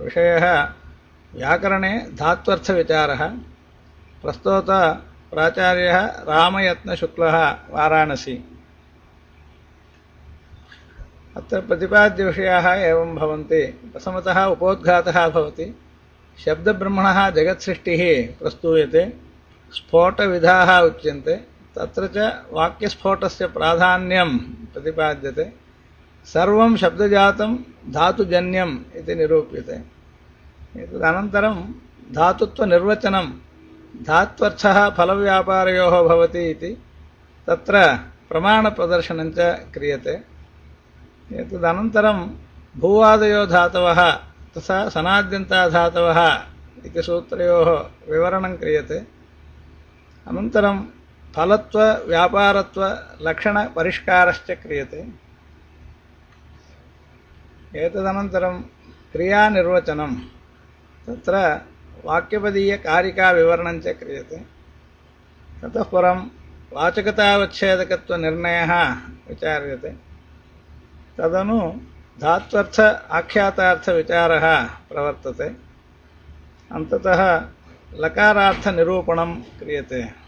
विषयः व्याकरणे धात्वर्थविचारः, प्रस्तोत प्राचार्यः रामयत्नशुक्लः वाराणसी। अत्र प्रतिपाद्यविषयाः एवं भवन्ति। प्रथमतः उपोद्घातः भवति। शब्दब्रह्मणः जगत्सृष्टिः प्रस्तूयते। स्फोटविधाः उच्यन्ते। तत्र च वाक्यस्फोटस्य प्राधान्यं प्रतिपाद्यते। सर्वं शब्दजातं धातुजन्यम् इति निरूप्यते। एतदनन्तरं धातुत्वनिर्वचनं, धात्वर्थः फलव्यापारयोः भवति इति तत्र प्रमाणप्रदर्शनञ्च क्रियते। एतदनन्तरं भूवादयो धातवः, तथा सनाद्यन्ता धातवः इति सूत्रयोः विवरणं क्रियते। अनन्तरं फलत्वव्यापारत्वलक्षणपरिष्कारश्च क्रियते। एतदनन्तरं क्रियानिर्वचनं, तत्र वाक्यपदीयकारिकाविवरणञ्च क्रियते। ततः परं वाचकतावच्छेदकत्वनिर्णयः विचार्यते। तदनु धात्वर्थ आख्यातार्थविचारः प्रवर्तते। अन्ततः लकारार्थनिरूपणं क्रियते।